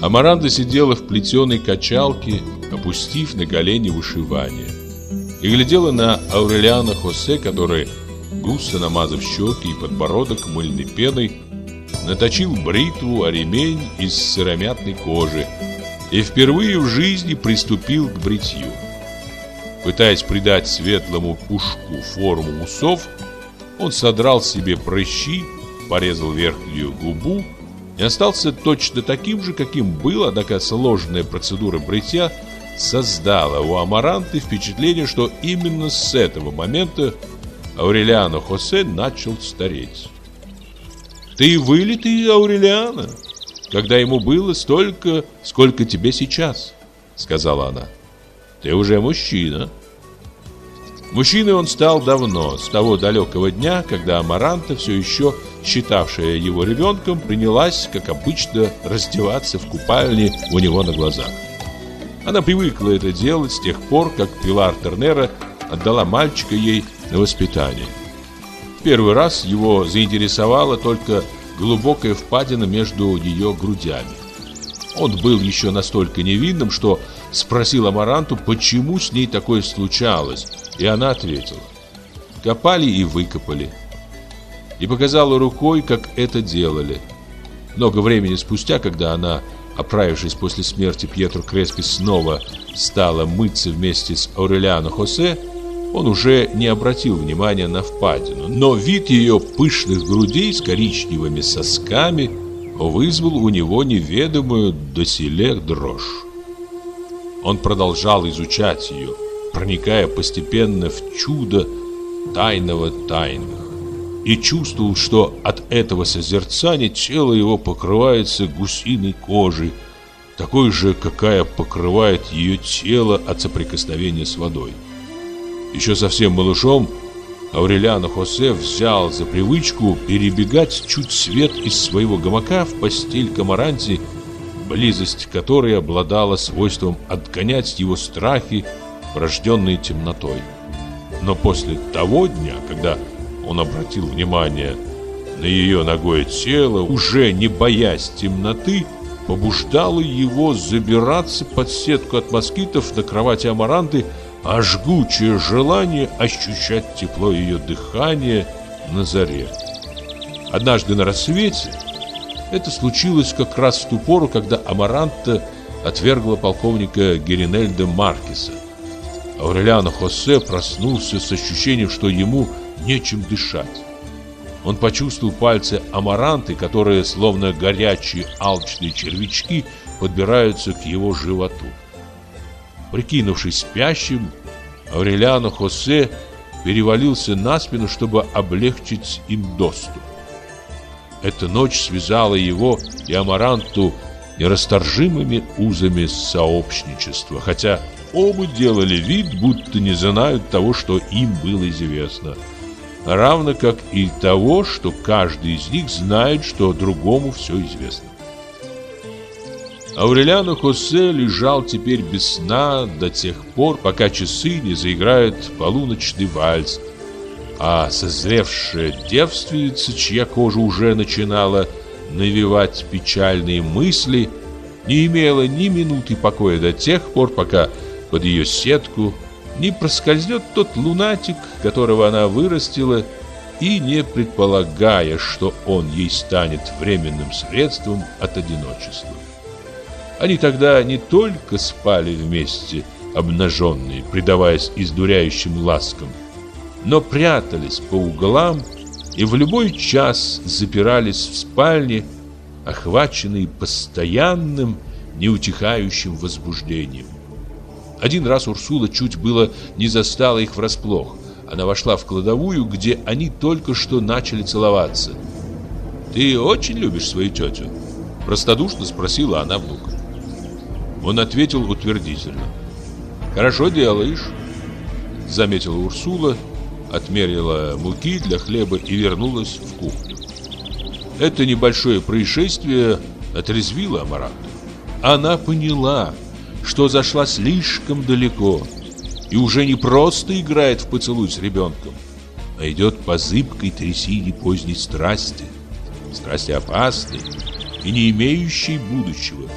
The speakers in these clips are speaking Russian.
Амаранта сидела в плетеной качалке, опустив на колени вышивание. И глядела на Аурелиана Хосе, который, густо намазав щеки и подбородок мыльной пеной, наточил бритву о ремень из сыромятной кожи и впервые в жизни приступил к бритью. Пытаясь придать светлому пушку форму усов, он содрал себе прыщи, порезал верхнюю губу и остался точно таким же, каким был, однако сложная процедура бритья создала у Амаранты впечатление, что именно с этого момента Аурелиано Хосе начал стареть. «Ты вылитый Аурелиано, когда ему было столько, сколько тебе сейчас», — сказала она. «Ты уже мужчина». Мужчиной он стал давно, с того далекого дня, когда Амаранта, все еще считавшая его ребенком, принялась, как обычно, раздеваться в купальне у него на глазах. Она привыкла это делать с тех пор, как Пилар Тернера отдала мальчика ей на воспитание. Первый раз его заинтересовала только глубокая впадина между ее грудями. Он был еще настолько невинным, что спросил Амаранту, почему с ней такое случалось, и она ответила. Копали и выкопали. И показала рукой, как это делали. Много времени спустя, когда она, оправившись после смерти Пьетро Креспи, снова стала мыться вместе с Аурелиано Хосе, он уже не обратил внимания на впадину, но вид ее пышных грудей с коричневыми сосками вызвал у него неведомую доселе дрожь. Он продолжал изучать ее, проникая постепенно в чудо тайного тайных. И чувствовал, что от этого созерцания тело его покрывается гусиной кожей, такой же, какая покрывает ее тело от соприкосновения с водой. Еще совсем малышом Аурелиано Хосе взял за привычку перебегать чуть свет из своего гамака в постель Камаранти, близость которой обладала свойством отгонять его страхи порожденные темнотой. Но после того дня, когда он обратил внимание на ее ногое тело, уже не боясь темноты, побуждало его забираться под сетку от москитов на кровати Амаранты, а жгучее желание ощущать тепло ее дыхания на заре. Однажды на рассвете это случилось как раз в ту пору, когда Амаранта отвергла полковника Геринельда Маркеса. Аурелиано Хосе проснулся с ощущением, что ему нечем дышать. Он почувствовал пальцы амаранты, которые, словно горячие алчные червячки, подбираются к его животу. Прикинувшись спящим, Аурелиано Хосе перевалился на спину, чтобы облегчить им доступ. Эта ночь связала его и Амаранту нерасторжимыми узами сообщничества, хотя Оба делали вид, будто не знают того, что им было известно. Равно как и того, что каждый из них знает, что другому все известно. Аурелиано Хосе лежал теперь без сна до тех пор, пока часы не заиграют полуночный вальс, а созревшая девственница, чья кожа уже начинала навевать печальные мысли, не имела ни минуты покоя до тех пор, пока под ее сетку не проскользнет тот лунатик, которого она вырастила, и не предполагая, что он ей станет временным средством от одиночества. Они тогда не только спали вместе, обнаженные, предаваясь издуряющим ласкам, но прятались по углам и в любой час запирались в спальне, охваченные постоянным, неутихающим возбуждением. Один раз Урсула чуть было не застала их врасплох. Она вошла в кладовую, где они только что начали целоваться. «Ты очень любишь свою тетю?» Простодушно спросила она внука. Он ответил утвердительно. «Хорошо делаешь», — заметила Урсула, отмерила муки для хлеба и вернулась в кухню. Это небольшое происшествие отрезвило Амаранту. Она поняла, что зашла слишком далеко и уже не просто играет в поцелуй с ребенком, а идет по зыбкой трясине поздней страсти, страсти опасной и не имеющей будущего.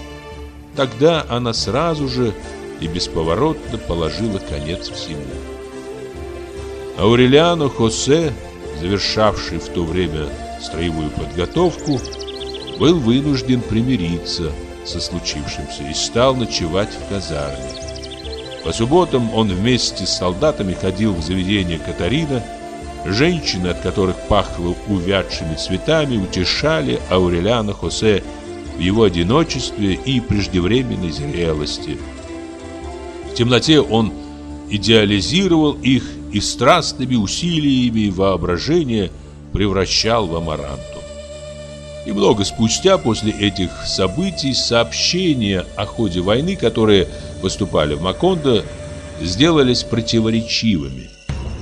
тогда она сразу же и бесповоротно положила конец всему. Аурелиано Хосе, завершавший в то время строевую подготовку, был вынужден примириться со случившимся и стал ночевать в казарме. По субботам он вместе с солдатами ходил в заведение Катарина. Женщины, от которых пахло увядшими цветами, утешали Аурелиана Хосе в его одиночестве и преждевременной зрелости. В темноте он идеализировал их и страстными усилиями воображения превращал в амаранту. Много спустя после этих событий сообщения о ходе войны, которые поступали в Макондо, сделались противоречивыми.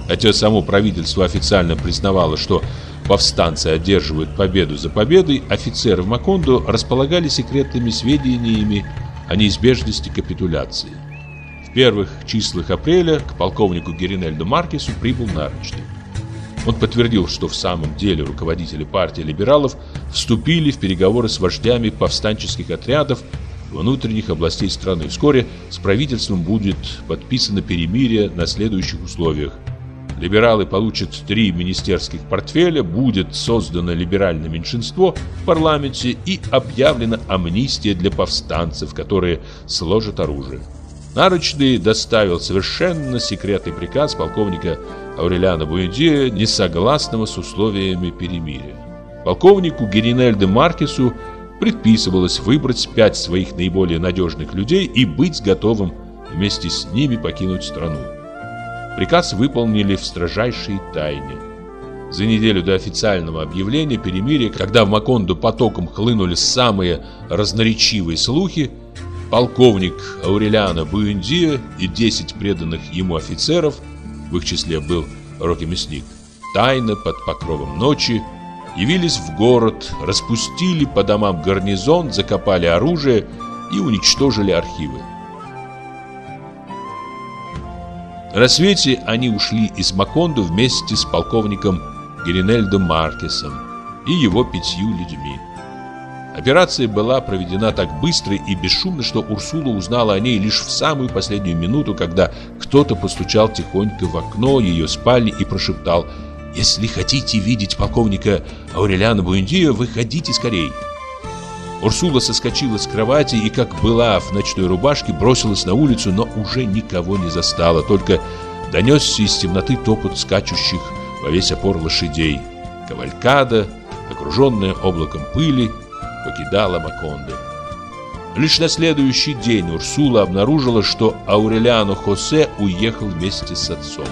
Хотя само правительство официально признавало, что повстанцы одерживают победу за победой, офицеры в Макондо располагали секретными сведениями о неизбежности капитуляции. Первых числах апреля к полковнику Геринельду Маркесу прибыл нарочный. Он подтвердил, что в самом деле руководители партии либералов вступили в переговоры с вождями повстанческих отрядов внутренних областей страны. Вскоре с правительством будет подписано перемирие на следующих условиях. Либералы получат три министерских портфеля, будет создано либеральное меньшинство в парламенте и объявлена амнистия для повстанцев, которые сложат оружие. Нарочный доставил совершенно секретный приказ полковника Аурелиана Буэдия, несогласного с условиями перемирия. Полковнику Геринельде Маркесу предписывалось выбрать пять своих наиболее надежных людей и быть готовым вместе с ними покинуть страну. Приказ выполнили в строжайшей тайне. За неделю до официального объявления перемирия, когда в Макондо потоком хлынули самые разноречивые слухи, полковник Аурелиано Буэндио и 10 преданных ему офицеров, в их числе был Рокки Мясник, тайно под покровом ночи явились в город, распустили по домам гарнизон, закопали оружие и уничтожили архивы. На рассвете они ушли из Макондо вместе с полковником Геринельдо Маркесом и его пятью людьми. Операция была проведена так быстро и бесшумно, что Урсула узнала о ней лишь в самую последнюю минуту, когда кто-то постучал тихонько в окно ее спальни и прошептал «Если хотите видеть полковника Аурелиана Буэндио, выходите скорей». Урсула соскочила с кровати и, как была в ночной рубашке, бросилась на улицу, но уже никого не застала, только донесся из темноты топот скачущих во весь опор лошадей. Кавалькада, окруженная облаком пыли, покидала Макондо. Лишь на следующий день Урсула обнаружила, что Аурелиано Хосе уехал вместе с отцом.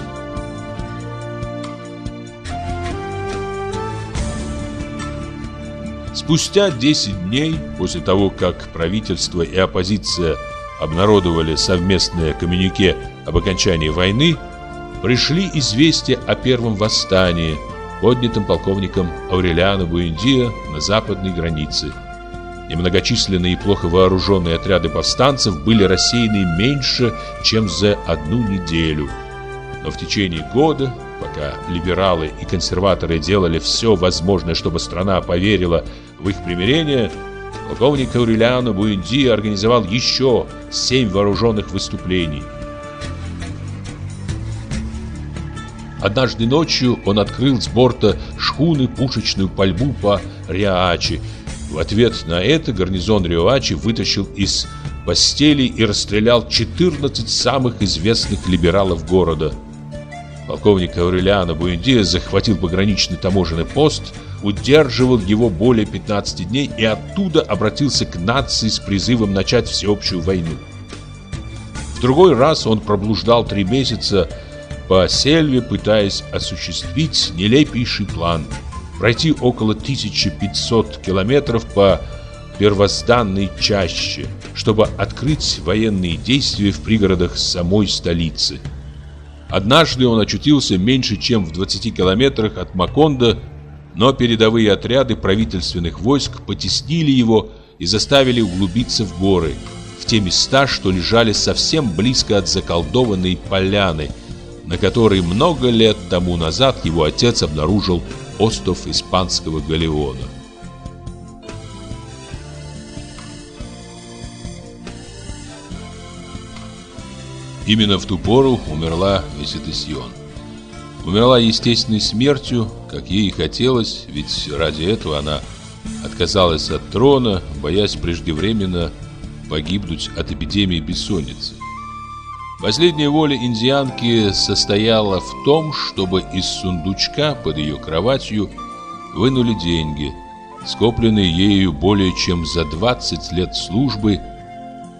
Спустя 10 дней после того, как правительство и оппозиция обнародовали совместное коммюнике об окончании войны, пришли известия о первом восстании – поднятым полковником Аурелиано Буэндио на западной границе. Немногочисленные и плохо вооруженные отряды повстанцев были рассеяны меньше, чем за одну неделю. Но в течение года, пока либералы и консерваторы делали все возможное, чтобы страна поверила в их примирение, полковник Аурелиано Буэнди организовал еще семь вооруженных выступлений – Однажды ночью он открыл с борта шхуны пушечную пальбу по Риаачи. В ответ на это гарнизон Риоачи вытащил из постели и расстрелял 14 самых известных либералов города. Полковник Аурелиано Буэндиа захватил пограничный таможенный пост, удерживал его более 15 дней и оттуда обратился к нации с призывом начать всеобщую войну. В другой раз он проблуждал три месяца по сельве, пытаясь осуществить нелепейший план – пройти около 1500 километров по первозданной чаще, чтобы открыть военные действия в пригородах самой столицы. Однажды он очутился меньше, чем в 20 километрах от Макондо, но передовые отряды правительственных войск потеснили его и заставили углубиться в горы, в те места, что лежали совсем близко от заколдованной поляны – на которой много лет тому назад его отец обнаружил остов испанского галеона. Именно в ту пору умерла Визитесион. Умерла естественной смертью, как ей и хотелось, ведь ради этого она отказалась от трона, боясь преждевременно погибнуть от эпидемии бессонницы. Последняя воля индианки состояла в том, чтобы из сундучка под ее кроватью вынули деньги, скопленные ею более чем за 20 лет службы,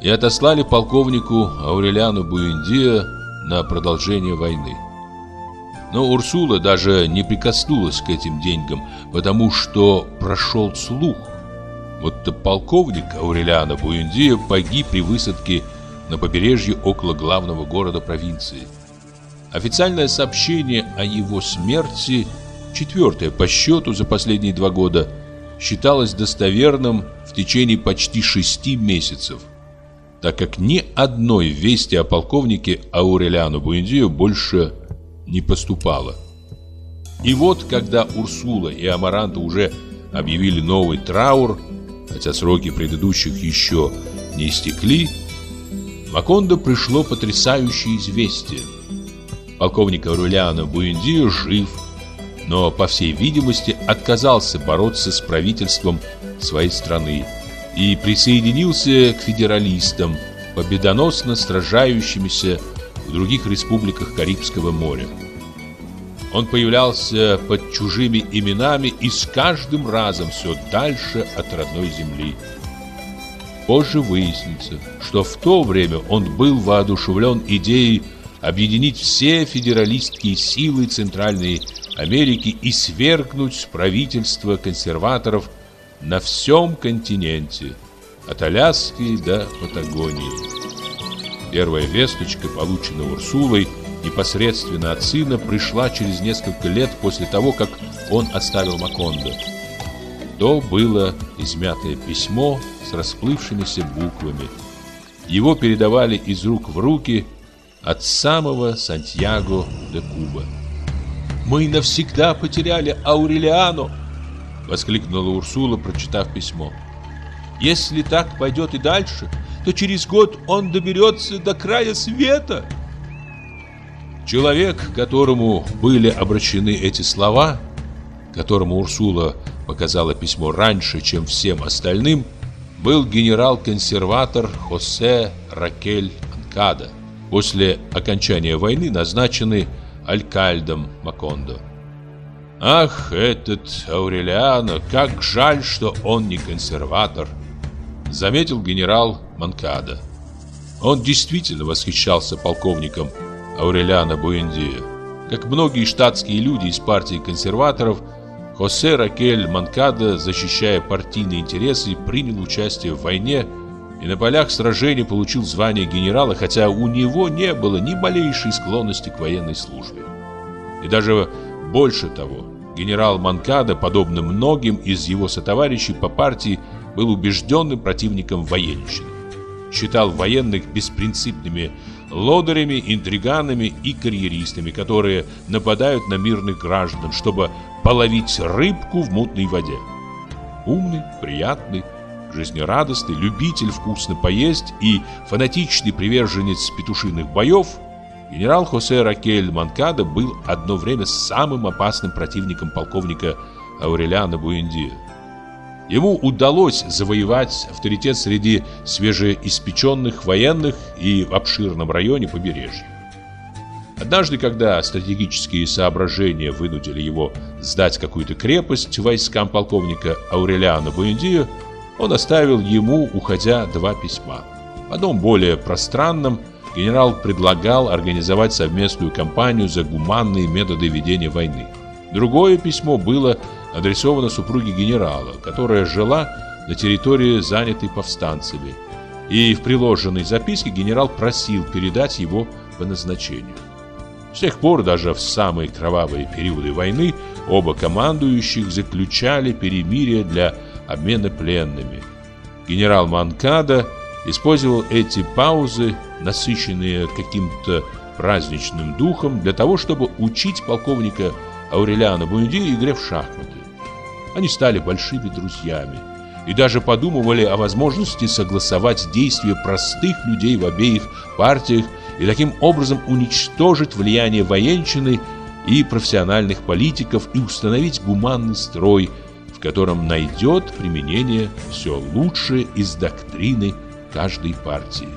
и отослали полковнику Аурелиану Буэндиа на продолжение войны. Но Урсула даже не прикоснулась к этим деньгам, потому что прошел слух. Вот-то полковник Аурелиана Буэндиа погиб при высадке на побережье около главного города провинции. Официальное сообщение о его смерти, четвертое по счету за последние два года, считалось достоверным в течение почти шести месяцев, так как ни одной вести о полковнике Аурелиану Буэндио больше не поступало. И вот, когда Урсула и Амаранта уже объявили новый траур, хотя сроки предыдущих еще не истекли, Макондо пришло потрясающее известие. Полковник Аурелиано Буэндио жив, но, по всей видимости, отказался бороться с правительством своей страны и присоединился к федералистам, победоносно сражающимися в других республиках Карибского моря. Он появлялся под чужими именами и с каждым разом все дальше от родной земли. Позже выяснится, что в то время он был воодушевлен идеей объединить все федералистские силы Центральной Америки и свергнуть правительство консерваторов на всем континенте, от Аляски до Патагонии. Первая весточка, полученная Урсулой непосредственно от сына, пришла через несколько лет после того, как он оставил Макондо то было измятое письмо с расплывшимися буквами. Его передавали из рук в руки от самого Сантьяго де Куба. «Мы навсегда потеряли Аурелиану!» — воскликнула Урсула, прочитав письмо. «Если так пойдет и дальше, то через год он доберется до края света!» Человек, которому были обращены эти слова, которому Урсула показала письмо раньше, чем всем остальным, был генерал-консерватор Хосе Ракель Анкада, после окончания войны назначенный алькальдом Макондо. Ах, этот Аурелиано, как жаль, что он не консерватор, заметил генерал Манкада. Он действительно восхищался полковником Аурелиано Буэндио. Как многие штатские люди из партии консерваторов – Хосе Ракель Манкада, защищая партийные интересы, принял участие в войне и на полях сражений получил звание генерала, хотя у него не было ни малейшей склонности к военной службе. И даже больше того, генерал Манкада, подобно многим из его сотоварищей по партии, был убежденным противником военщины. Считал военных беспринципными лодырями, интриганами и карьеристами, которые нападают на мирных граждан, чтобы половить рыбку в мутной воде. Умный, приятный, жизнерадостный, любитель вкусно поесть и фанатичный приверженец петушиных боев, генерал Хосе Ракель Манкада был одно время самым опасным противником полковника Аурелиана Буэндиа. Ему удалось завоевать авторитет среди свежеиспеченных военных и в обширном районе побережья. Однажды, когда стратегические соображения вынудили его сдать какую-то крепость войскам полковника Аурелиана Буэндио, он оставил ему, уходя, два письма. В одном более пространном генерал предлагал организовать совместную кампанию за гуманные методы ведения войны. Другое письмо было адресовано супруге генерала, которая жила на территории, занятой повстанцами. И в приложенной записке генерал просил передать его по назначению. С тех пор, даже в самые кровавые периоды войны, оба командующих заключали перемирие для обмена пленными. Генерал Манкада использовал эти паузы, насыщенные каким-то праздничным духом, для того, чтобы учить полковника Аурелиана Буэнди игре в шахматы. Они стали большими друзьями и даже подумывали о возможности согласовать действия простых людей в обеих партиях и таким образом уничтожить влияние военщины и профессиональных политиков и установить гуманный строй, в котором найдет применение все лучшее из доктрины каждой партии.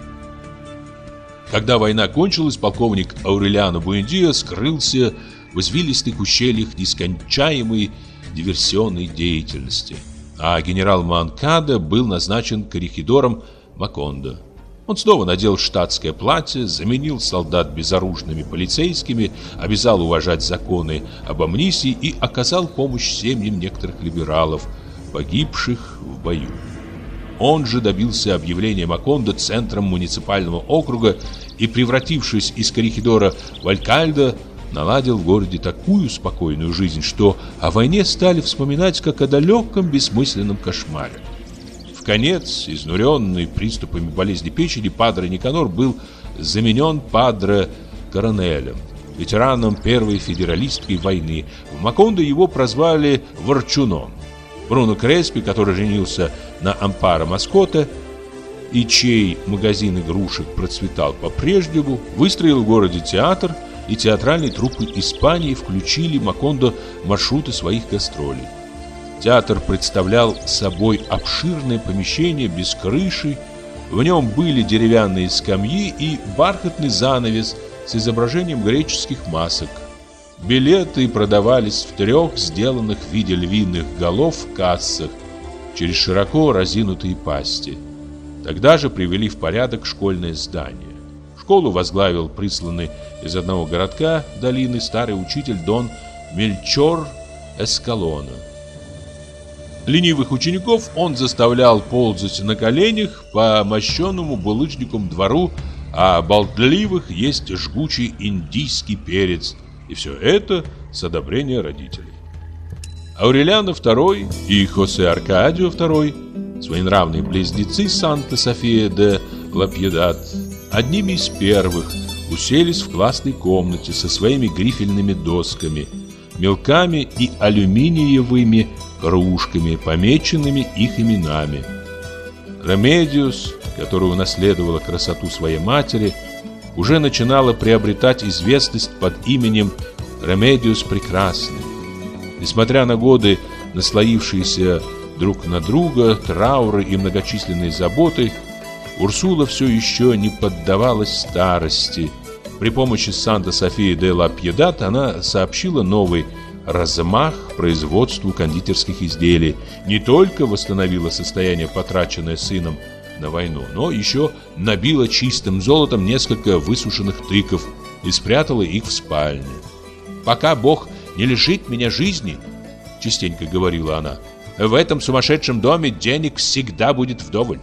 Когда война кончилась, полковник Аурелиано Буэндиа скрылся в извилистых ущельях нескончаемой диверсионной деятельности, а генерал Манкада был назначен коррехидором Макондо. Он снова надел штатское платье, заменил солдат безоружными полицейскими, обязал уважать законы об амнистии и оказал помощь семьям некоторых либералов, погибших в бою. Он же добился объявления Макондо центром муниципального округа и, превратившись из коррехидора в Алькальдо, наладил в городе такую спокойную жизнь, что о войне стали вспоминать как о далеком бессмысленном кошмаре. В конец, изнуренный приступами болезни печени, Падре Никанор был заменен Падре Коронелем, ветераном Первой федералистской войны. В Макондо его прозвали Ворчуном. Бруно Креспи, который женился на Ампаро Маскота, и чей магазин игрушек процветал по-прежнему, выстроил в городе театр, и театральные труппы Испании включили Макондо маршруты своих гастролей. Театр представлял собой обширное помещение без крыши, в нем были деревянные скамьи и бархатный занавес с изображением греческих масок. Билеты продавались в трех сделанных в виде львиных голов кассах через широко разинутые пасти. Тогда же привели в порядок школьное здание. Школу возглавил присланный из одного городка долины старый учитель Дон Мельчор Эскалона. Ленивых учеников он заставлял ползать на коленях по мощенному булыжником двору, а болтливых есть жгучий индийский перец. И все это с одобрения родителей. Аурелиано II и Хосе Аркадио II, своенравные близнецы Санта-София де Лапьедат, одними из первых уселись в классной комнате со своими грифельными досками, мелками и алюминиевыми кружками, помеченными их именами. Ремедиус, которая унаследовала красоту своей матери, уже начинала приобретать известность под именем Ремедиус Прекрасный. Несмотря на годы, наслоившиеся друг на друга, трауры и многочисленные заботы, Урсула все еще не поддавалась старости. При помощи Санта Софии де ла Пьедад она сообщила новый размах производству кондитерских изделий, не только восстановила состояние, потраченное сыном на войну, но еще набила чистым золотом несколько высушенных тыков и спрятала их в спальне. «Пока Бог не лишит меня жизни», — частенько говорила она, — «в этом сумасшедшем доме денег всегда будет вдоволь».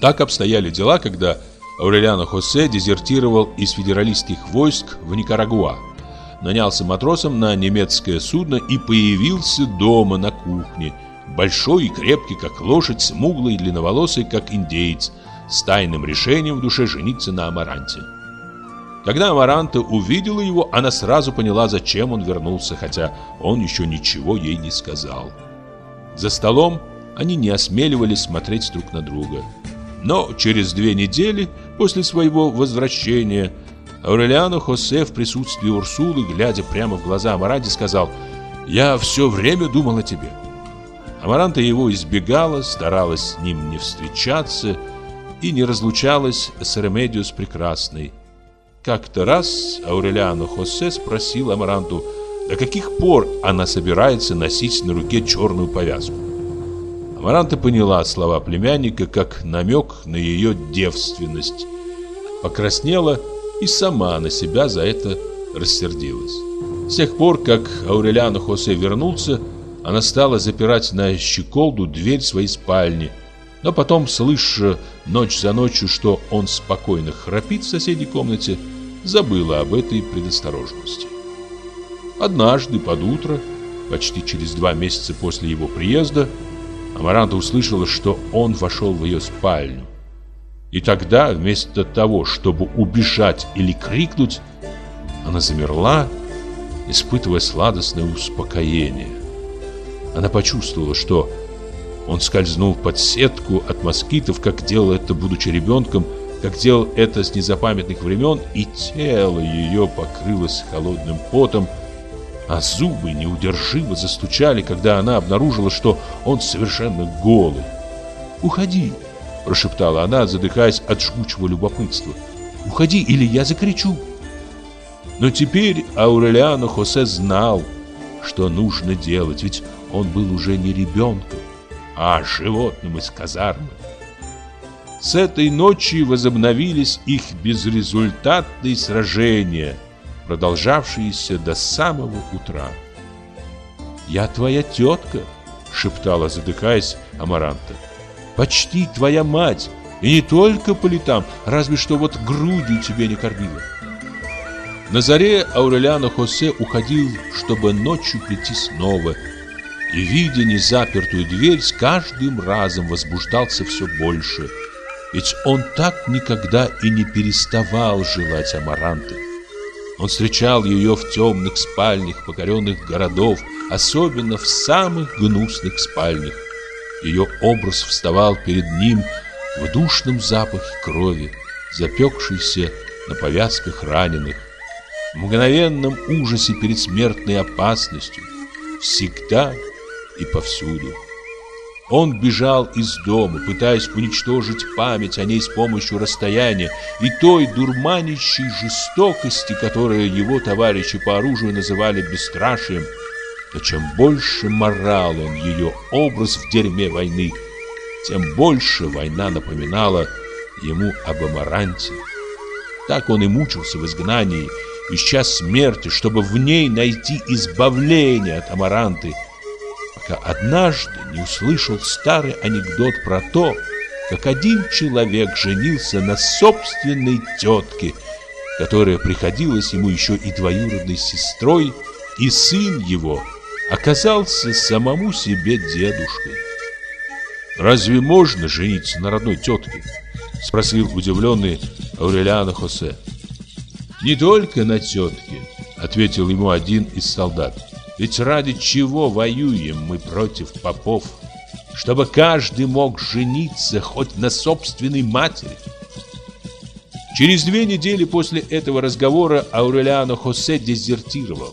Так обстояли дела, когда Аурелиано Хосе дезертировал из федералистских войск в Никарагуа, нанялся матросом на немецкое судно и появился дома на кухне, большой и крепкий, как лошадь, смуглый и длинноволосый, как индеец, с тайным решением в душе жениться на Амаранте. Когда Амаранта увидела его, она сразу поняла, зачем он вернулся, хотя он еще ничего ей не сказал. За столом они не осмеливались смотреть друг на друга. Но через две недели после своего возвращения Аурелиано Хосе в присутствии Урсулы, глядя прямо в глаза Амаранте, сказал «Я все время думал о тебе». Амаранта его избегала, старалась с ним не встречаться и не разлучалась с Ремедиус Прекрасной. Как-то раз Аурелиано Хосе спросил Амаранту, до каких пор она собирается носить на руке черную повязку. Амаранта поняла слова племянника как намек на ее девственность. Покраснела и сама на себя за это рассердилась. С тех пор, как Аурелиано Хосе вернулся, она стала запирать на щеколду дверь своей спальни, но потом, слыша ночь за ночью, что он спокойно храпит в соседней комнате, забыла об этой предосторожности. Однажды под утро, почти через два месяца после его приезда, Амаранта услышала, что он вошел в ее спальню. И тогда, вместо того, чтобы убежать или крикнуть, она замерла, испытывая сладостное успокоение. Она почувствовала, что он скользнул под сетку от москитов, как делал это, будучи ребенком, как делал это с незапамятных времен, и тело ее покрылось холодным потом, а зубы неудержимо застучали, когда она обнаружила, что он совершенно голый. «Уходи!» – прошептала она, задыхаясь от жгучего любопытства. «Уходи, или я закричу!» Но теперь Аурелиано Хосе знал, что нужно делать, ведь он был уже не ребенком, а животным из казармы. С этой ночи возобновились их безрезультатные сражения – продолжавшиеся до самого утра. «Я твоя тетка», — шептала, задыхаясь, Амаранта. «Почти твоя мать, и не только по летам, разве что вот грудью тебе не кормила». На заре Аурелиано Хосе уходил, чтобы ночью прийти снова, и, видя незапертую дверь, с каждым разом возбуждался все больше, ведь он так никогда и не переставал желать Амаранты. Он встречал ее в темных спальнях покоренных городов, особенно в самых гнусных спальнях. Ее образ вставал перед ним в душном запахе крови, запекшейся на повязках раненых, в мгновенном ужасе перед смертной опасностью, всегда и повсюду. Он бежал из дома, пытаясь уничтожить память о ней с помощью расстояния и той дурманящей жестокости, которую его товарищи по оружию называли бесстрашием. Но чем больше морал он ее образ в дерьме войны, тем больше война напоминала ему об Амаранте. Так он и мучился в изгнании, ища смерти, чтобы в ней найти избавление от Амаранты – пока однажды не услышал старый анекдот про то, как один человек женился на собственной тетке, которая приходилась ему еще и двоюродной сестрой, и сын его оказался самому себе дедушкой. «Разве можно жениться на родной тетке?» — спросил удивленный Аурелиано Хосе. «Не только на тетке», — ответил ему один из солдат. Ведь ради чего воюем мы против попов? Чтобы каждый мог жениться хоть на собственной матери. Через две недели после этого разговора Аурелиано Хосе дезертировал.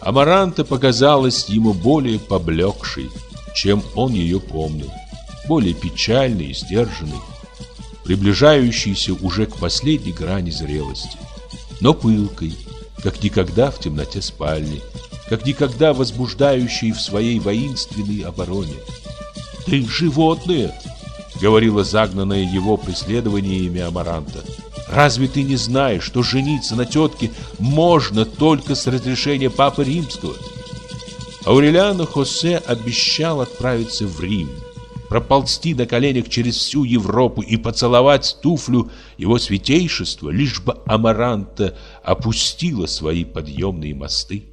Амаранта показалась ему более поблекшей, чем он ее помнил, более печальной и сдержанной, приближающейся уже к последней грани зрелости, но пылкой, как никогда в темноте спальни, как никогда возбуждающий в своей воинственной обороне. «Ты животное!» — говорила загнанная его преследованиями Амаранта. «Разве ты не знаешь, что жениться на тетке можно только с разрешения Папы Римского?» Аурелиано Хосе обещал отправиться в Рим, проползти на коленях через всю Европу и поцеловать туфлю его святейшества, лишь бы Амаранта опустила свои подъемные мосты.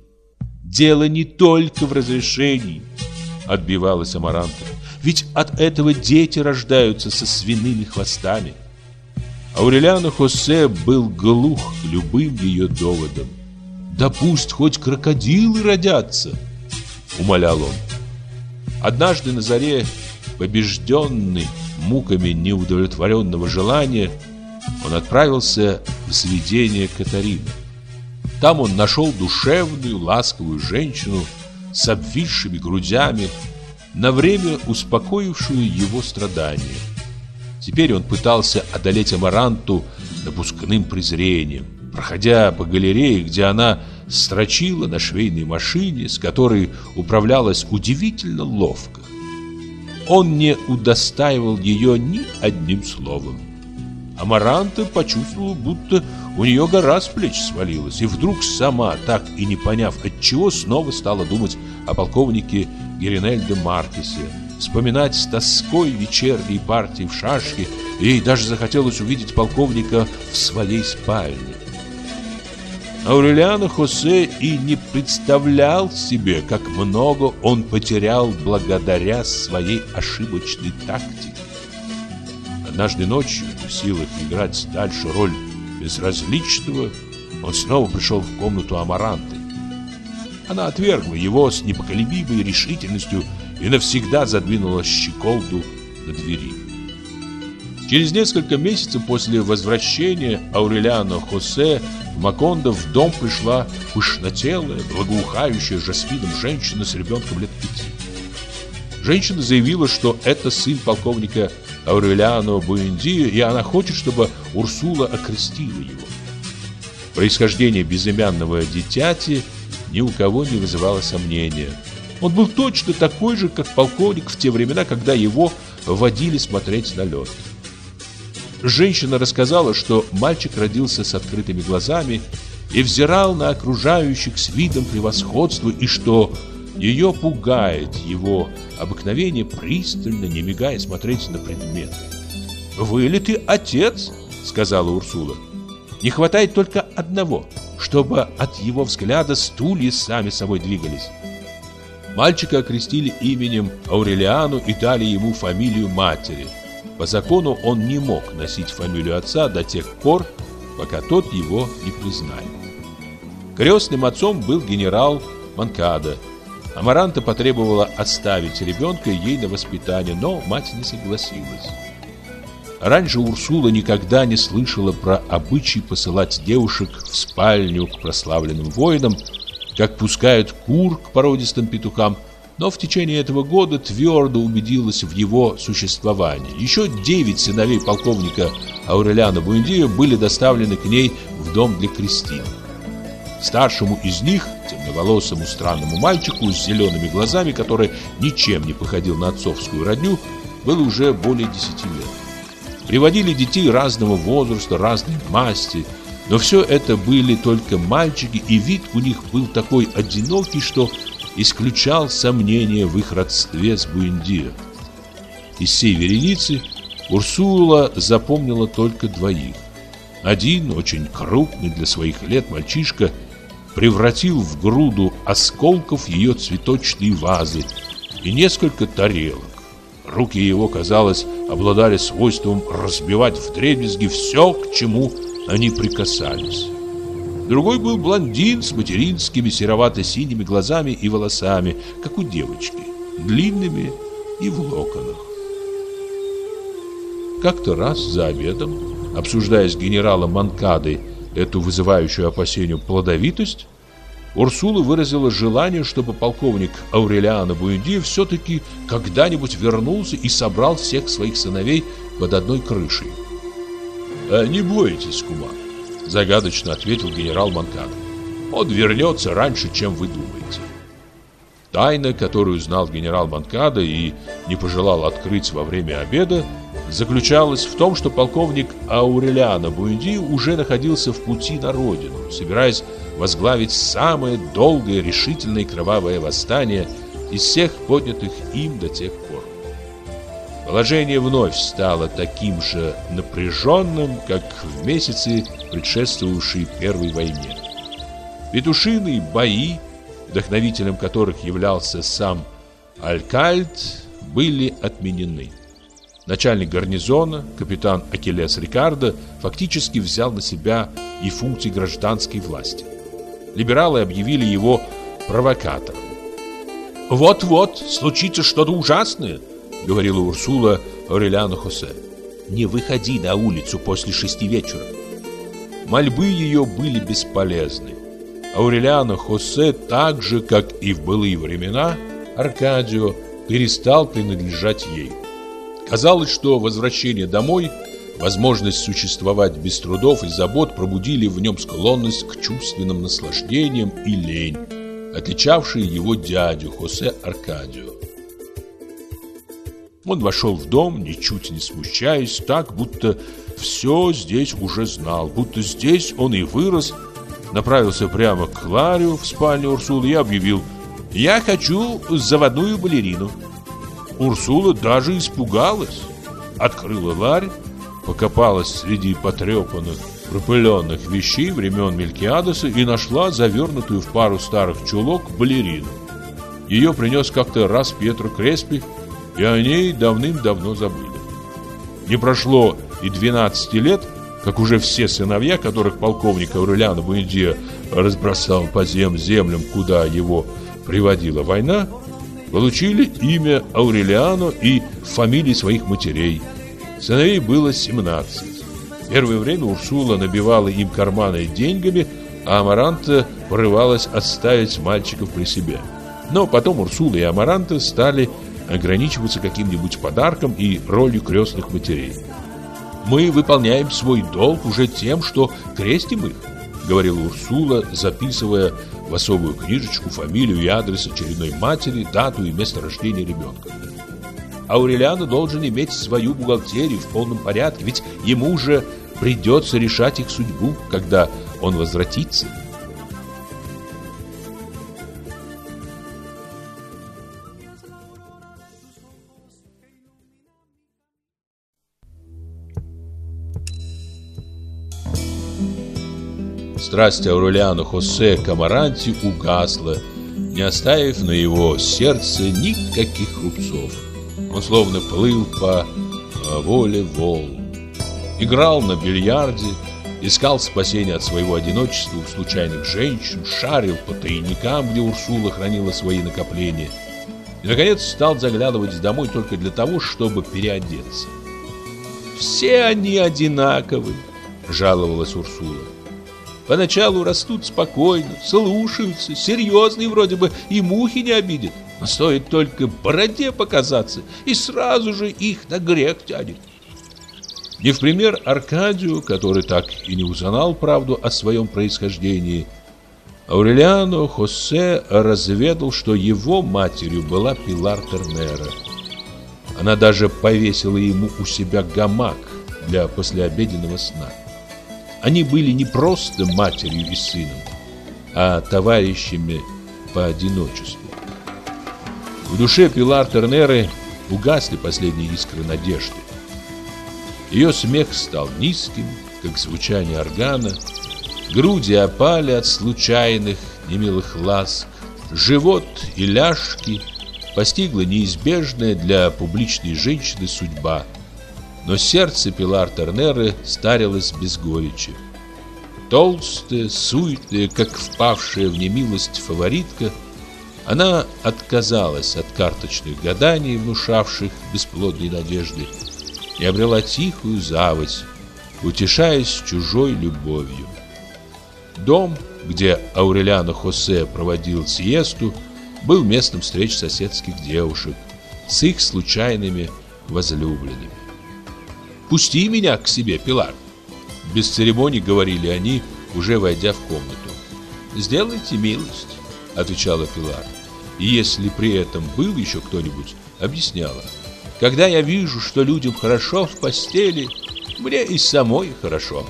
Дело не только в разрешении, отбивалась Амаранта. Ведь от этого дети рождаются со свиными хвостами. Аурелиано Хосе был глух к любым ее доводам. «Да пусть хоть крокодилы родятся!» — умолял он. Однажды на заре, побежденный муками неудовлетворенного желания, он отправился в сведение Катарины. Там он нашел душевную, ласковую женщину с обвисшими грудями, на время успокоившую его страдания. Теперь он пытался одолеть Амаранту напускным презрением, проходя по галерее, где она строчила на швейной машине, с которой управлялась удивительно ловко. Он не удостаивал ее ни одним словом. Амаранта почувствовала, будто у нее гора с плеч свалилась, и вдруг сама, так и не поняв от чего, снова стала думать о полковнике Геринельде Маркесе, вспоминать с тоской вечерние партии в шашки, и ей даже захотелось увидеть полковника в своей спальне. Аурелиано Хосе и не представлял себе, как много он потерял благодаря своей ошибочной тактике. Однажды ночью, в силах играть дальше роль безразличного, он снова пришел в комнату Амаранты. Она отвергла его с непоколебимой решительностью и навсегда задвинула щеколду на двери. Через несколько месяцев после возвращения Аурелиано Хосе в Макондо в дом пришла пышнотелая, благоухающая жасмином женщина с ребенком лет пяти. Женщина заявила, что это сын полковника Аурелиано Буэндио, и она хочет, чтобы Урсула окрестила его. Происхождение безымянного дитяти ни у кого не вызывало сомнения. Он был точно такой же, как полковник в те времена, когда его водили смотреть на лед. Женщина рассказала, что мальчик родился с открытыми глазами и взирал на окружающих с видом превосходства, и что ее пугает его обыкновение пристально, не мигая, смотреть на предметы. «Вы ли ты отец?» — сказала Урсула. «Не хватает только одного, чтобы от его взгляда стулья сами собой двигались». Мальчика окрестили именем Аурелиану и дали ему фамилию матери – по закону он не мог носить фамилию отца до тех пор, пока тот его не признает. Крестным отцом был генерал Манкада. Амаранта потребовала оставить ребенка ей на воспитание, но мать не согласилась. Раньше Урсула никогда не слышала про обычай посылать девушек в спальню к прославленным воинам, как пускают кур к породистым петухам – но в течение этого года твердо убедилась в его существовании. Еще девять сыновей полковника Аурелиана Буэндио были доставлены к ней в дом для Кристины. Старшему из них, темноволосому странному мальчику с зелеными глазами, который ничем не походил на отцовскую родню, было уже более десяти лет. Приводили детей разного возраста, разной масти, но все это были только мальчики, и вид у них был такой одинокий, что исключал сомнения в их родстве с Буэндио. Из всей вереницы Урсула запомнила только двоих. Один, очень крупный для своих лет мальчишка, превратил в груду осколков ее цветочные вазы и несколько тарелок. Руки его, казалось, обладали свойством разбивать в дребезги все, к чему они прикасались. Другой был блондин с материнскими серовато-синими глазами и волосами, как у девочки, длинными и в локонах. Как-то раз за обедом, обсуждая с генералом Манкадой эту вызывающую опасению плодовитость, Урсула выразила желание, чтобы полковник Аурелиано Буэнди все-таки когда-нибудь вернулся и собрал всех своих сыновей под одной крышей. «Э, «Не бойтесь, кумар», Загадочно ответил генерал Манкадо. Он вернется раньше, чем вы думаете. Тайна, которую знал генерал Манкадо и не пожелал открыть во время обеда, заключалась в том, что полковник Аурелиано Буэнди уже находился в пути на родину, собираясь возглавить самое долгое, решительное кровавое восстание из всех поднятых им до тех пор. Положение вновь стало таким же напряженным, как в месяцы, предшествовавшие Первой войне. Петушиные бои, вдохновителем которых являлся сам Алькальд, были отменены. Начальник гарнизона, капитан Акелес Рикардо, фактически взял на себя и функции гражданской власти. Либералы объявили его провокатором. «Вот-вот, случится что-то ужасное», говорила Урсула Орелиану Хосе. «Не выходи на улицу после шести вечера». Мольбы ее были бесполезны. Аурелиано Хосе, так же, как и в былые времена, Аркадио перестал принадлежать ей. Казалось, что возвращение домой, возможность существовать без трудов и забот пробудили в нем склонность к чувственным наслаждениям и лень, отличавшие его дядю Хосе Аркадио. Он вошел в дом, ничуть не смущаясь, так, будто все здесь уже знал, будто здесь он и вырос, направился прямо к Ларю в спальню Урсулы и объявил «Я хочу заводную балерину». Урсула даже испугалась, открыла ларь, покопалась среди потрепанных, пропыленных вещей времен Мелькиадеса и нашла завернутую в пару старых чулок балерину. Ее принес как-то раз Петро Креспи, и о ней давным-давно забыли. Не прошло и 12 лет, как уже все сыновья, которых полковник Аурелиано Буэндио разбросал по зем землям, куда его приводила война, получили имя Аурелиано и фамилии своих матерей. Сыновей было 17. Первое время Урсула набивала им карманы деньгами, а Амаранта порывалась оставить мальчиков при себе. Но потом Урсула и Амаранта стали ограничиваться каким-нибудь подарком и ролью крестных матерей. «Мы выполняем свой долг уже тем, что крестим их», говорила Урсула, записывая в особую книжечку фамилию и адрес очередной матери, дату и место рождения ребенка. Аурелиано должен иметь свою бухгалтерию в полном порядке, ведь ему же придется решать их судьбу, когда он возвратится. Страсть Аурелиано Хосе Камаранти угасла, не оставив на его сердце никаких рубцов. Он словно плыл по воле волн. Играл на бильярде, искал спасения от своего одиночества у случайных женщин, шарил по тайникам, где Урсула хранила свои накопления. И, наконец, стал заглядывать домой только для того, чтобы переодеться. «Все они одинаковы», — жаловалась Урсула. Поначалу растут спокойно, слушаются, серьезные вроде бы и мухи не обидят. Но стоит только бороде показаться, и сразу же их на грех тянет. Не в пример Аркадию, который так и не узнал правду о своем происхождении, Аурелиано Хосе разведал, что его матерью была Пилар Тернера. Она даже повесила ему у себя гамак для послеобеденного сна. Они были не просто матерью и сыном, а товарищами по одиночеству. В душе Пилар Тернеры угасли последние искры надежды. Ее смех стал низким, как звучание органа, груди опали от случайных немилых ласк, живот и ляжки постигла неизбежная для публичной женщины судьба – но сердце Пилар Тернеры старилось без горечи. Толстая, суетная, как впавшая в немилость фаворитка, она отказалась от карточных гаданий, внушавших бесплодные надежды, и обрела тихую заводь, утешаясь чужой любовью. Дом, где Аурелиано Хосе проводил сиесту, был местом встреч соседских девушек с их случайными возлюбленными. «Пусти меня к себе, Пилар!» Без церемоний говорили они, уже войдя в комнату. «Сделайте милость», — отвечала Пилар. И если при этом был еще кто-нибудь, объясняла. «Когда я вижу, что людям хорошо в постели, мне и самой хорошо».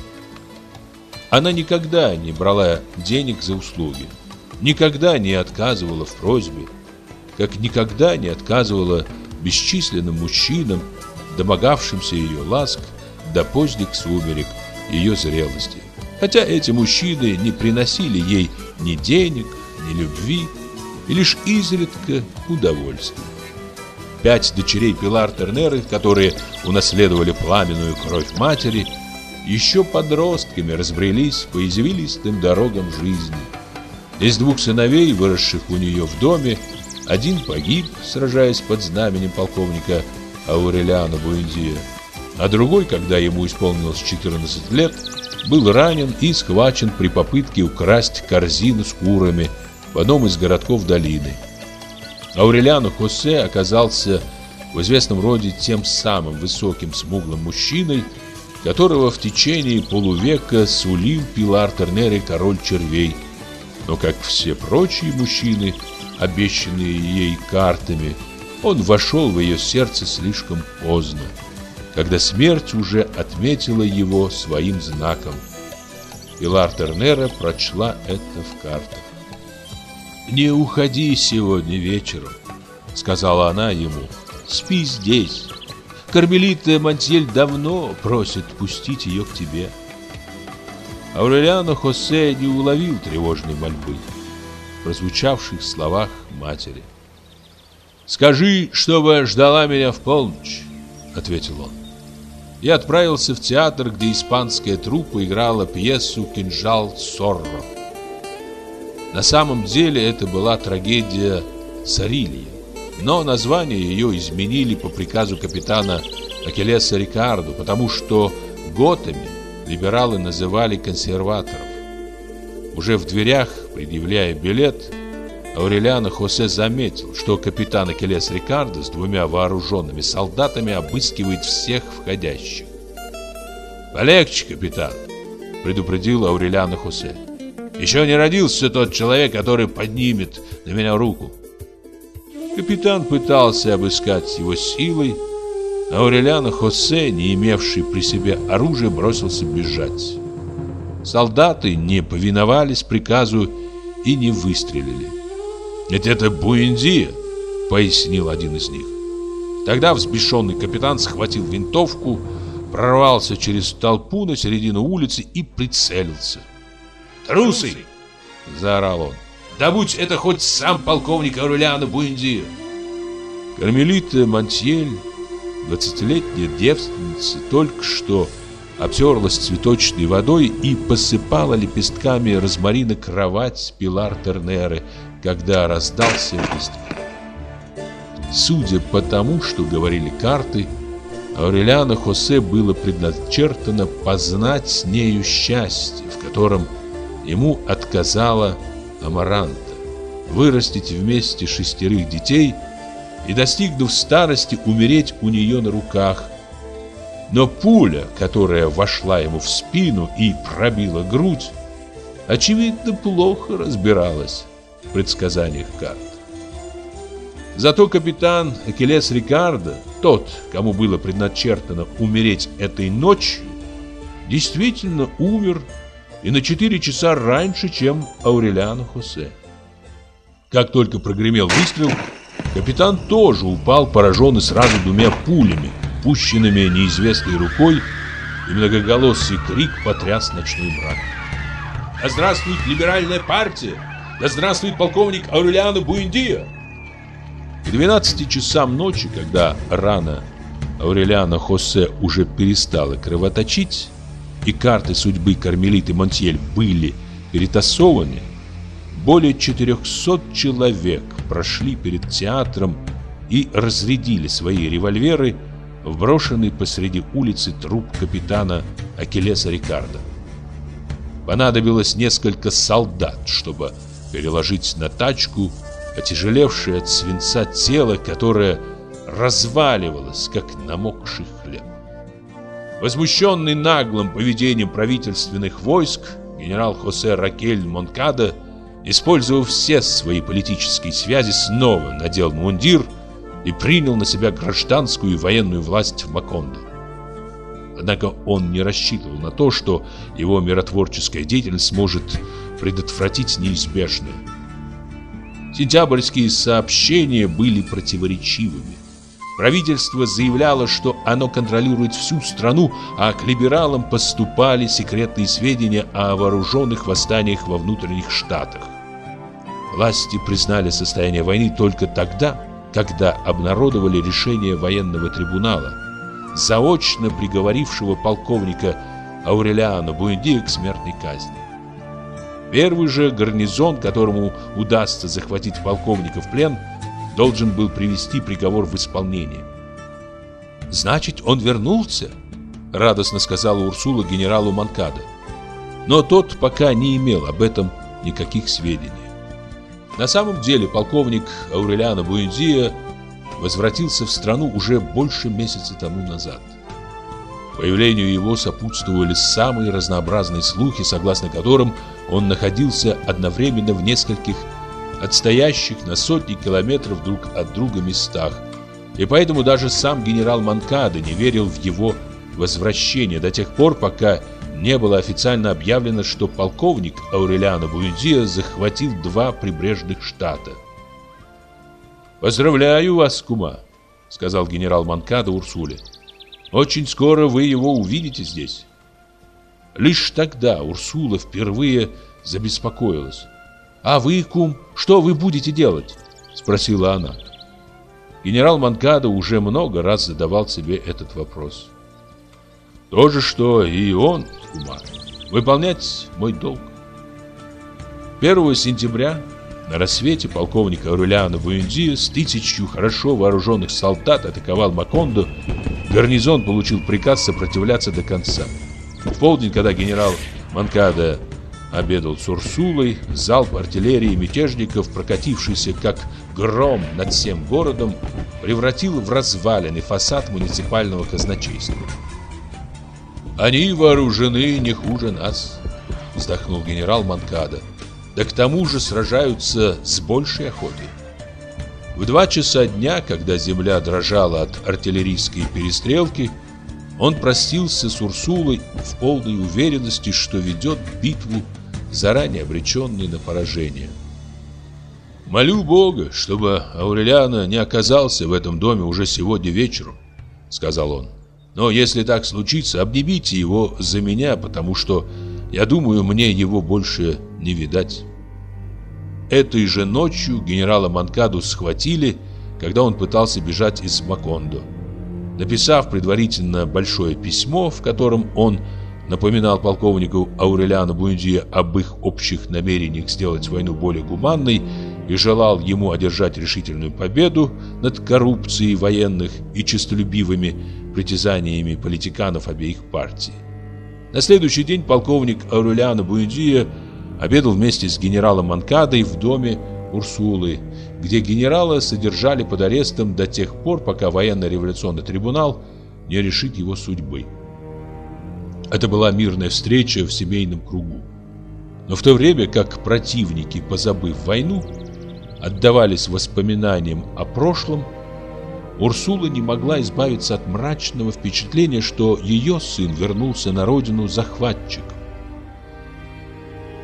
Она никогда не брала денег за услуги, никогда не отказывала в просьбе, как никогда не отказывала бесчисленным мужчинам, домогавшимся ее ласк до поздних сумерек ее зрелости. Хотя эти мужчины не приносили ей ни денег, ни любви, и лишь изредка удовольствие. Пять дочерей Пилар Тернеры, которые унаследовали пламенную кровь матери, еще подростками разбрелись по извилистым дорогам жизни. Из двух сыновей, выросших у нее в доме, один погиб, сражаясь под знаменем полковника Аурелиано Буэндия, а другой, когда ему исполнилось 14 лет, был ранен и схвачен при попытке украсть корзину с курами в одном из городков долины. Аурелиано Хосе оказался в известном роде тем самым высоким смуглым мужчиной, которого в течение полувека сулил Пилар Тернери король червей. Но, как все прочие мужчины, обещанные ей картами, он вошел в ее сердце слишком поздно, когда смерть уже отметила его своим знаком. Пилар Тернера прочла это в картах. «Не уходи сегодня вечером», — сказала она ему. «Спи здесь. Кармелита Монтель давно просит пустить ее к тебе». Аурелиано Хосе не уловил тревожной мольбы, прозвучавших в словах матери. «Скажи, чтобы ждала меня в полночь», — ответил он. Я отправился в театр, где испанская труппа играла пьесу «Кинжал Сорро». На самом деле это была трагедия Сарилья, но название ее изменили по приказу капитана Акелеса Рикардо, потому что готами либералы называли консерваторов. Уже в дверях, предъявляя билет, Аурелиано Хосе заметил, что капитан Акелес Рикардо с двумя вооруженными солдатами обыскивает всех входящих. «Полегче, капитан!» — предупредил Аурелиано Хосе. «Еще не родился тот человек, который поднимет на меня руку». Капитан пытался обыскать его силой, а Аурелиано Хосе, не имевший при себе оружия, бросился бежать. Солдаты не повиновались приказу и не выстрелили. «Ведь это Буэндия», — пояснил один из них. Тогда взбешенный капитан схватил винтовку, прорвался через толпу на середину улицы и прицелился. «Трусы!» — заорал он. «Да будь это хоть сам полковник Аурелиано Буэндия!» Кармелита Монтьель, двадцатилетняя девственница, только что обтерлась цветочной водой и посыпала лепестками розмарина кровать Пилар Тернеры, когда раздался выстрел. Судя по тому, что говорили карты, Аурелиано Хосе было предначертано познать с нею счастье, в котором ему отказала Амаранта, вырастить вместе шестерых детей и, достигнув старости, умереть у нее на руках. Но пуля, которая вошла ему в спину и пробила грудь, очевидно, плохо разбиралась предсказаниях карт. Зато капитан Акелес Рикардо, тот, кому было предначертано умереть этой ночью, действительно умер и на 4 часа раньше, чем Аурелиано Хосе. Как только прогремел выстрел, капитан тоже упал, пораженный сразу двумя пулями, пущенными неизвестной рукой, и многоголосый крик потряс ночной мрак. «Да здравствует либеральная партия! Да здравствует полковник Аурелиано Буэндиа!» К 12 часам ночи, когда рана Аурелиана Хосе уже перестала кровоточить, и карты судьбы Кармелиты Монтьель были перетасованы, более 400 человек прошли перед театром и разрядили свои револьверы в брошенный посреди улицы труп капитана Акелеса Рикардо. Понадобилось несколько солдат, чтобы переложить на тачку отяжелевшее от свинца тело, которое разваливалось, как намокший хлеб. Возмущенный наглым поведением правительственных войск, генерал Хосе Ракель Монкада, использовав все свои политические связи, снова надел мундир и принял на себя гражданскую и военную власть в Макондо. Однако он не рассчитывал на то, что его миротворческая деятельность сможет предотвратить неизбежное. Сентябрьские сообщения были противоречивыми. Правительство заявляло, что оно контролирует всю страну, а к либералам поступали секретные сведения о вооруженных восстаниях во внутренних штатах. Власти признали состояние войны только тогда, когда обнародовали решение военного трибунала, заочно приговорившего полковника Аурелиана Буэндиа к смертной казни. Первый же гарнизон, которому удастся захватить полковника в плен, должен был привести приговор в исполнение. «Значит, он вернулся?» — радостно сказала Урсула генералу Манкадо. Но тот пока не имел об этом никаких сведений. На самом деле полковник Аурелиано Буэндия возвратился в страну уже больше месяца тому назад. Появлению его сопутствовали самые разнообразные слухи, согласно которым он находился одновременно в нескольких отстоящих на сотни километров друг от друга местах. И поэтому даже сам генерал Манкадо не верил в его возвращение до тех пор, пока не было официально объявлено, что полковник Аурелиано Буэндиа захватил два прибрежных штата. «Поздравляю вас, кума», — сказал генерал Манкадо Урсуле. Очень скоро вы его увидите здесь. Лишь тогда Урсула впервые забеспокоилась. «А вы, кум, что вы будете делать?» – спросила она. Генерал Манкадо уже много раз задавал себе этот вопрос. «То же, что и он, кума, выполнять мой долг». 1 сентября на рассвете полковник Аурелиано Буэндиа с тысячью хорошо вооруженных солдат атаковал Макондо гарнизон получил приказ сопротивляться до конца. В полдень, когда генерал Манкада обедал с Урсулой, залп артиллерии мятежников, прокатившийся как гром над всем городом, превратил в развалины фасад муниципального казначейства. «Они вооружены не хуже нас», — вздохнул генерал Манкада. «Да к тому же сражаются с большей охотой». В два часа дня, когда земля дрожала от артиллерийской перестрелки, он простился с Урсулой в полной уверенности, что ведет битву, заранее обреченной на поражение. «Молю Бога, чтобы Аурелиана не оказался в этом доме уже сегодня вечером», — сказал он. «Но если так случится, обнимите его за меня, потому что, я думаю, мне его больше не видать». Этой же ночью генерала Манкаду схватили, когда он пытался бежать из Макондо. Написав предварительно большое письмо, в котором он напоминал полковнику Аурелиану Буэндия об их общих намерениях сделать войну более гуманной и желал ему одержать решительную победу над коррупцией военных и честолюбивыми притязаниями политиканов обеих партий. На следующий день полковник Аурелиано Буэндия обедал вместе с генералом Манкадой в доме Урсулы, где генерала содержали под арестом до тех пор, пока военно-революционный трибунал не решит его судьбы. Это была мирная встреча в семейном кругу. Но в то время как противники, позабыв войну, отдавались воспоминаниям о прошлом, Урсула не могла избавиться от мрачного впечатления, что ее сын вернулся на родину захватчиком.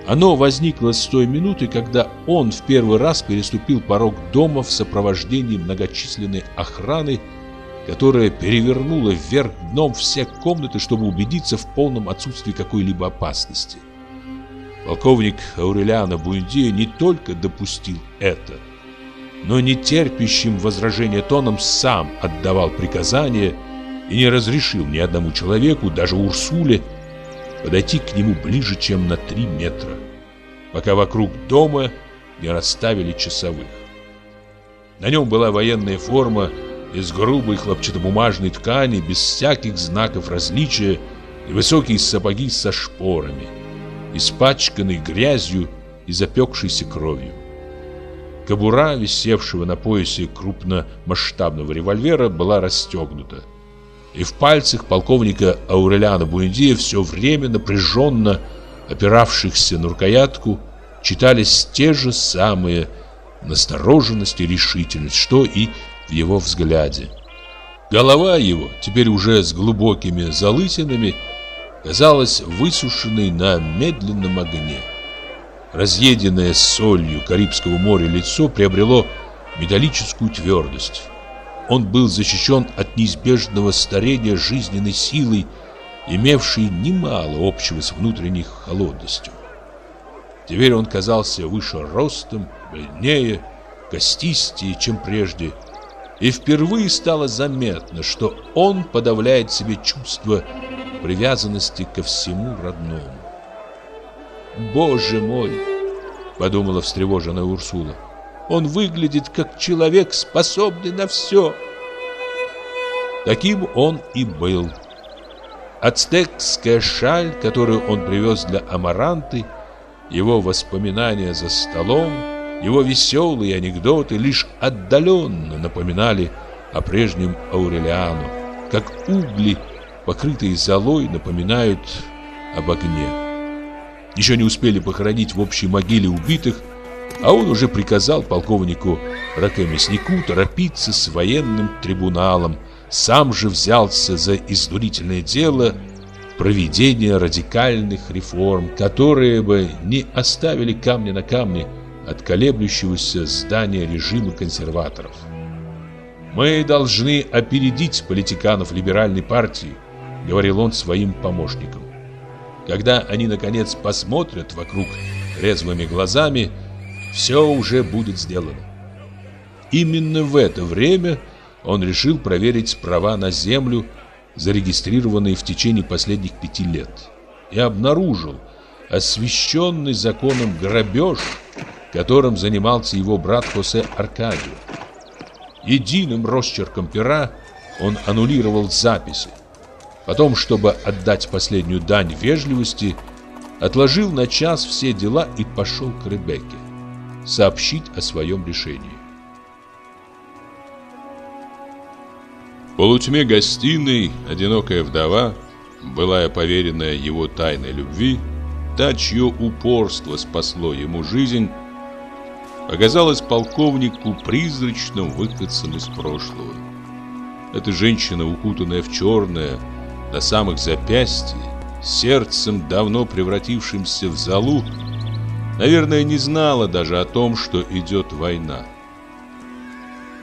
Оно возникло с той минуты, когда он в первый раз переступил порог дома в сопровождении многочисленной охраны, которая перевернула вверх дном все комнаты, чтобы убедиться в полном отсутствии какой-либо опасности. Полковник Аурелиано Буэндия не только допустил это, но не терпящим возражения тоном сам отдавал приказания и не разрешил ни одному человеку, даже Урсуле, подойти к нему ближе, чем на три метра, пока вокруг дома не расставили часовых. На нем была военная форма из грубой хлопчатобумажной ткани, без всяких знаков различия, и высокие сапоги со шпорами, испачканные грязью и запекшейся кровью. Кобура, висевшего на поясе крупномасштабного револьвера, была расстегнута и в пальцах полковника Аурелиана Буэндия все время напряженно опиравшихся на рукоятку читались те же самые настороженность и решительность, что и в его взгляде. Голова его, теперь уже с глубокими залысинами, казалась высушенной на медленном огне. Разъеденное солью Карибского моря лицо приобрело металлическую твердость. Он был защищен от неизбежного старения жизненной силой, имевшей немало общего с внутренней холодностью. Теперь он казался выше ростом, бледнее, костистее, чем прежде, и впервые стало заметно, что он подавляет себе чувство привязанности ко всему родному. «Боже мой!» — подумала встревоженная Урсула. Он выглядит как человек, способный на все. Таким он и был. Ацтекская шаль, которую он привез для Амаранты, его воспоминания за столом, его веселые анекдоты лишь отдаленно напоминали о прежнем Аурелиану, как угли, покрытые золой, напоминают об огне. Еще не успели похоронить в общей могиле убитых, а он уже приказал полковнику Ракемеснику торопиться с военным трибуналом, сам же взялся за изнурительное дело проведения радикальных реформ, которые бы не оставили камня на камне от колеблющегося здания режима консерваторов. «Мы должны опередить политиканов либеральной партии», — говорил он своим помощникам. «Когда они, наконец, посмотрят вокруг резвыми глазами, — все уже будет сделано. Именно в это время он решил проверить права на землю, зарегистрированные в течение последних пяти лет, и обнаружил освященный законом грабеж, которым занимался его брат Хосе Аркадио. Единым росчерком пера он аннулировал записи. Потом, чтобы отдать последнюю дань вежливости, отложил на час все дела и пошел к Ребекке сообщить о своем решении. В полутьме гостиной одинокая вдова, былая поверенная его тайной любви, та, чье упорство спасло ему жизнь, оказалась полковнику призрачным выходцем из прошлого. Эта женщина, укутанная в черное, до самых запястьй, сердцем, давно превратившимся в залу, наверное, не знала даже о том, что идет война.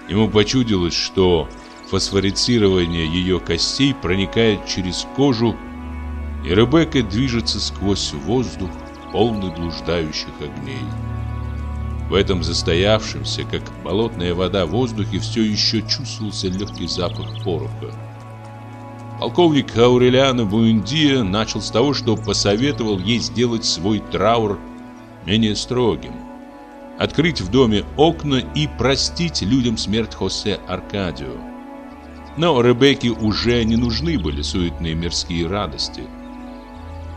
Ему почудилось, что фосфорицирование ее костей проникает через кожу, и Ребекка движется сквозь воздух, полный блуждающих огней. В этом застоявшемся, как болотная вода, воздухе все еще чувствовался легкий запах пороха. Полковник Аурелиано Буэндия начал с того, что посоветовал ей сделать свой траур менее строгим. Открыть в доме окна и простить людям смерть Хосе Аркадио. Но Ребекке уже не нужны были суетные мирские радости.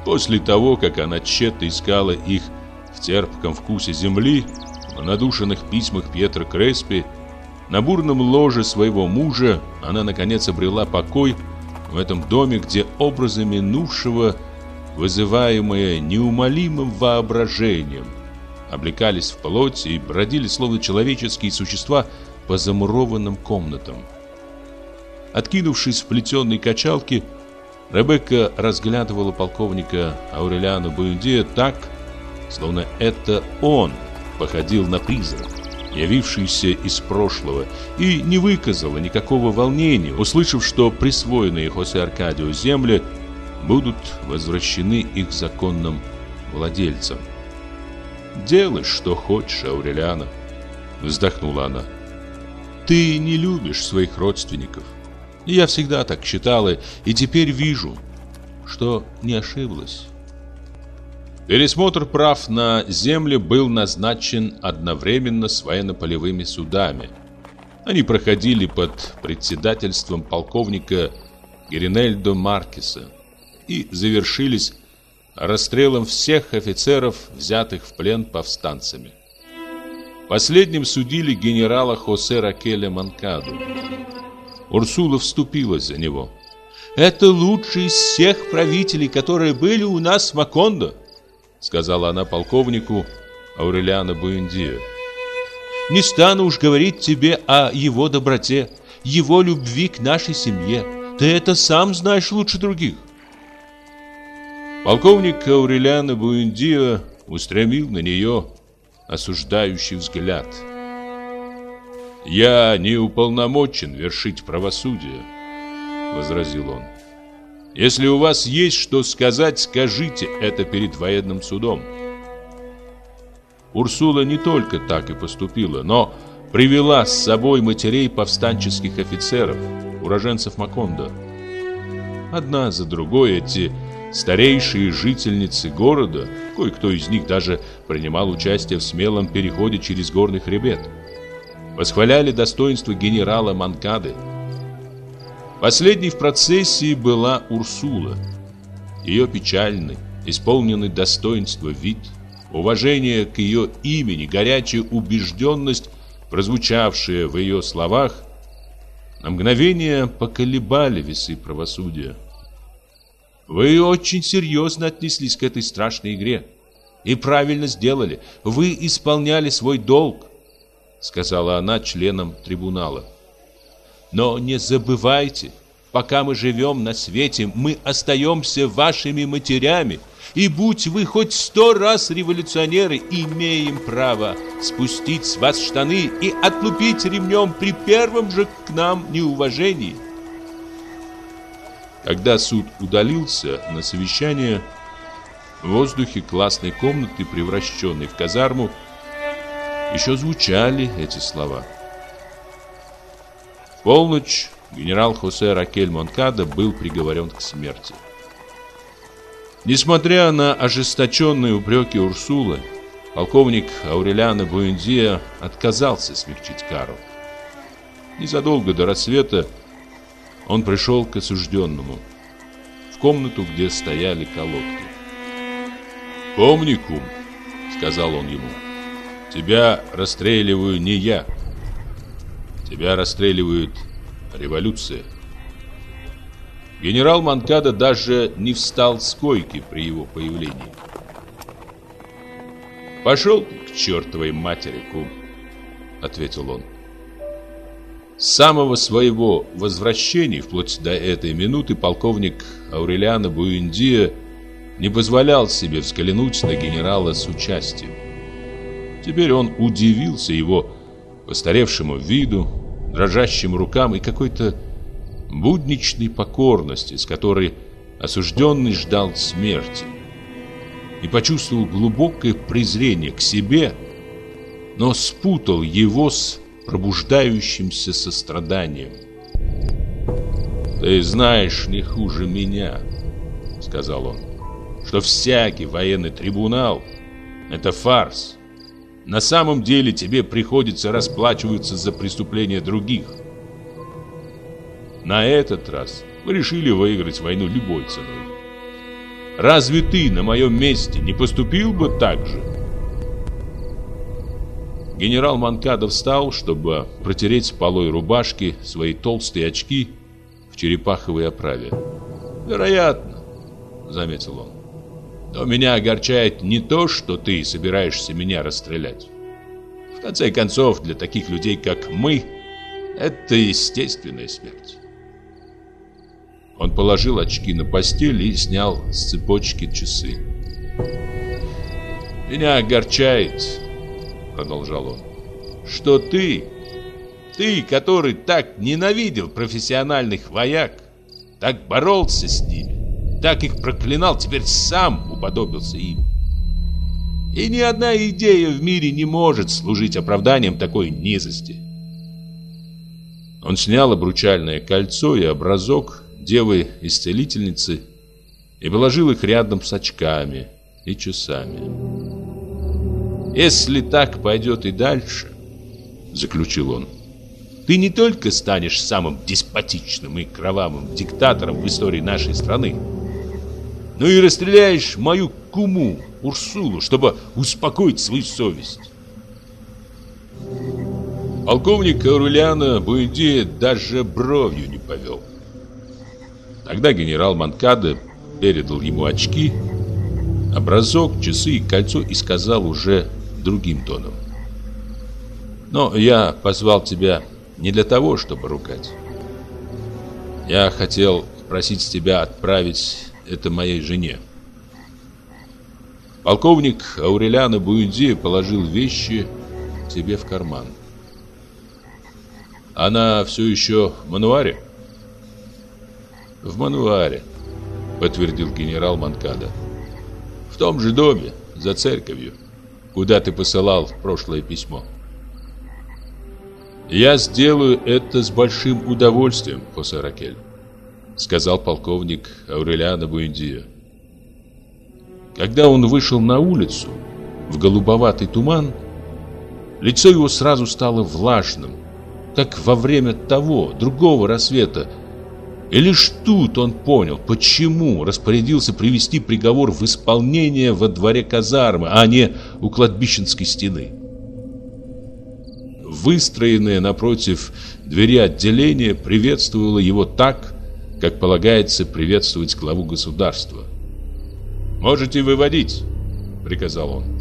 После того, как она тщетно искала их в терпком вкусе земли, в надушенных письмах Пьетро Креспи, на бурном ложе своего мужа она наконец обрела покой в этом доме, где образы минувшего, вызываемые неумолимым воображением, облекались в плоть и бродили словно человеческие существа по замурованным комнатам. Откинувшись в плетеной качалке, Ребекка разглядывала полковника Аурелиана Буэндия так, словно это он походил на призрак явившийся из прошлого, и не выказала никакого волнения, услышав, что присвоенные Хосе Аркадио земли будут возвращены их законным владельцам. «Делай, что хочешь, Аурелиана», — вздохнула она. «Ты не любишь своих родственников. Я всегда так считала, и теперь вижу, что не ошиблась». Пересмотр прав на земле был назначен одновременно с военно-полевыми судами. Они проходили под председательством полковника Геринельдо Маркеса и завершились расстрелом всех офицеров, взятых в плен повстанцами. Последним судили генерала Хосе Ракеля Манкаду. Урсула вступилась за него. «Это лучший из всех правителей, которые были у нас в Макондо», сказала она полковнику Аурелиано Буэндио. Не стану уж говорить тебе о его доброте, его любви к нашей семье. Ты это сам знаешь лучше других. Полковник Аурелиано Буэндио устремил на нее осуждающий взгляд. «Я не уполномочен вершить правосудие», — возразил он. Если у вас есть что сказать, скажите это перед военным судом. Урсула не только так и поступила, но привела с собой матерей повстанческих офицеров, уроженцев Макондо. Одна за другой эти старейшие жительницы города, кое-кто из них даже принимал участие в смелом переходе через горный хребет, восхваляли достоинство генерала Манкады, Последней в процессии была Урсула. Ее печальный, исполненный достоинства вид, уважение к ее имени, горячая убежденность, прозвучавшая в ее словах, на мгновение поколебали весы правосудия. Вы очень серьезно отнеслись к этой страшной игре. И правильно сделали. Вы исполняли свой долг, сказала она членам трибунала. Но не забывайте, пока мы живем на свете, мы остаемся вашими матерями. И будь вы хоть сто раз революционеры, имеем право спустить с вас штаны и отлупить ремнем при первом же к нам неуважении. Когда суд удалился на совещание, в воздухе классной комнаты, превращенной в казарму, еще звучали эти слова – полночь генерал Хосе Ракель Монкада был приговорен к смерти. Несмотря на ожесточенные упреки Урсулы, полковник Аурелиано Буэндия отказался смягчить кару. Незадолго до рассвета он пришел к осужденному, в комнату, где стояли колодки. «Помни, кум», — сказал он ему, — «тебя расстреливаю не я, тебя расстреливает революция». Генерал Манкада даже не встал с койки при его появлении. «Пошел к чертовой матери, кум», — ответил он. С самого своего возвращения, вплоть до этой минуты, полковник Аурелиано Буэндия не позволял себе взглянуть на генерала с участием. Теперь он удивился его постаревшему виду, дрожащим рукам и какой-то будничной покорности, с которой осужденный ждал смерти. И почувствовал глубокое презрение к себе, но спутал его с пробуждающимся состраданием. «Ты знаешь не хуже меня», — сказал он, — «что всякий военный трибунал — это фарс. На самом деле тебе приходится расплачиваться за преступления других. На этот раз вы решили выиграть войну любой ценой. Разве ты на моем месте не поступил бы так же?» Генерал Манкадо встал, чтобы протереть полой рубашки свои толстые очки в черепаховой оправе. «Вероятно», — заметил он. «Но меня огорчает не то, что ты собираешься меня расстрелять. В конце концов, для таких людей, как мы, это естественная смерть». Он положил очки на постель и снял с цепочки часы. «Меня огорчает», продолжал он, что ты, ты, который так ненавидел профессиональных вояк, так боролся с ними, так их проклинал, теперь сам уподобился им. И ни одна идея в мире не может служить оправданием такой низости. Он снял обручальное кольцо и образок девы-исцелительницы и положил их рядом с очками и часами. Если так пойдет и дальше, заключил он, ты не только станешь самым деспотичным и кровавым диктатором в истории нашей страны, но и расстреляешь мою куму Урсулу, чтобы успокоить свою совесть. Полковник Аурелиано Буэдия даже бровью не повел. Тогда генерал Манкадо передал ему очки, образок, часы и кольцо и сказал уже другим тоном. Но я позвал тебя не для того, чтобы ругать. Я хотел просить тебя отправить это моей жене. Полковник Аурелиано Буэнди положил вещи себе в карман. Она все еще в мануаре? В мануаре, подтвердил генерал Манкада. В том же доме, за церковью куда ты посылал прошлое письмо. «Я сделаю это с большим удовольствием, Хосе Ракель», сказал полковник Аурелиано Буэндио. Когда он вышел на улицу, в голубоватый туман, лицо его сразу стало влажным, как во время того, другого рассвета, и лишь тут он понял, почему распорядился привести приговор в исполнение во дворе казармы, а не у кладбищенской стены. Выстроенное напротив двери отделение приветствовало его так, как полагается приветствовать главу государства. «Можете выводить», — приказал он.